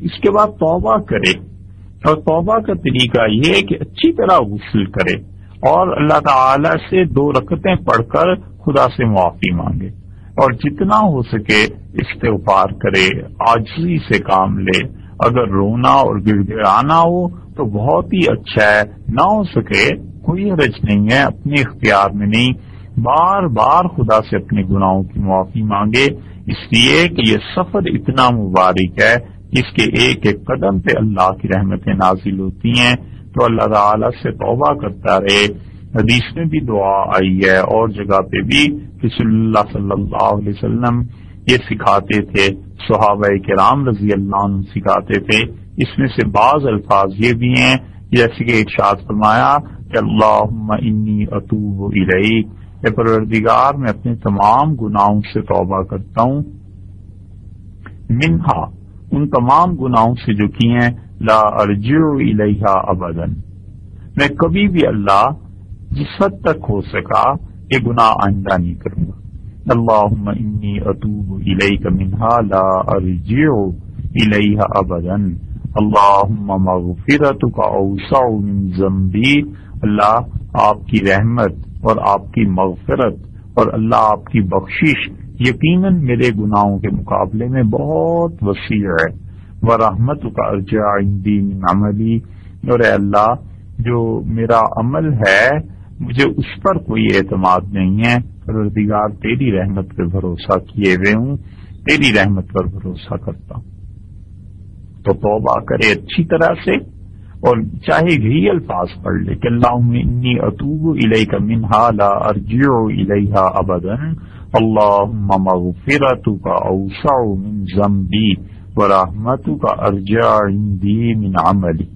اس کے بعد توبہ کرے اور توبہ کا طریقہ یہ کہ اچھی طرح غسل کرے اور اللہ تعالی سے دو رکتیں پڑھ کر خدا سے معافی مانگے اور جتنا ہو سکے استغفار کرے، آجزی سے کام لے۔ اگر رونا اور گڑ گڑانا ہو تو بہت ہی اچھا ہے۔ نہ ہو سکے کوئی حرج نہیں ہے، اپنے اختیار میں نہیں۔ بار بار خدا سے اپنے گناہوں کی معافی مانگے۔ اس لیے کہ یہ سفر اتنا مبارک ہے جس کے ایک ایک قدم پہ اللہ کی رحمتیں نازل ہوتی ہیں، تو اللہ تعالی سے توبہ کرتا رہے۔ حدیث میں بھی دعا آئی ہے، اور جگہ پہ بھی رسول اللہ صلی اللہ علیہ وسلم یہ سکھاتے تھے، صحابہ کرام رضی اللہ عنہ سکھاتے تھے۔ اس میں سے بعض الفاظ یہ بھی ہیں، جیسے کہ ارشاد فرمایا کہ اللہ انی اطوب اے پروردگار، میں اپنے تمام گناہوں سے توبہ کرتا ہوں۔ منہا ان تمام گناہوں سے جو کی ہیں، لا ارجع الیہا ابدن میں کبھی بھی اللہ جس حد تک ہو سکا یہ گناہ آئندہ نہیں کروں گا۔ اللہم انی اتوب الیک منہا لا ارجع الیہا ابدن اللہم مغفرتک اوسع من ذنبی۔ اللہ آپ کی رحمت اور آپ کی مغفرت اور اللہ آپ کی بخشش یقیناً میرے گناہوں کے مقابلے میں بہت وسیع ہے۔ وہ رحمت کا ارجا عملی اور اے اللہ، جو میرا عمل ہے، مجھے اس پر کوئی اعتماد نہیں ہے۔ پروردگار، تیری رحمت پہ بھروسہ کیے ہوئے ہوں۔ تیری رحمت پر بھروسہ کرتا ہوں۔ تو توبہ کرے اچھی طرح سے۔ اور چاہے گھی الفاظ پڑھ لے کہ اللہ انی اطوب الیک منہا، لا ارجع الیہا ابدا۔ اللهم مغفرتك اوسع من ذنبي ورحمتك ارجع عندي من عملي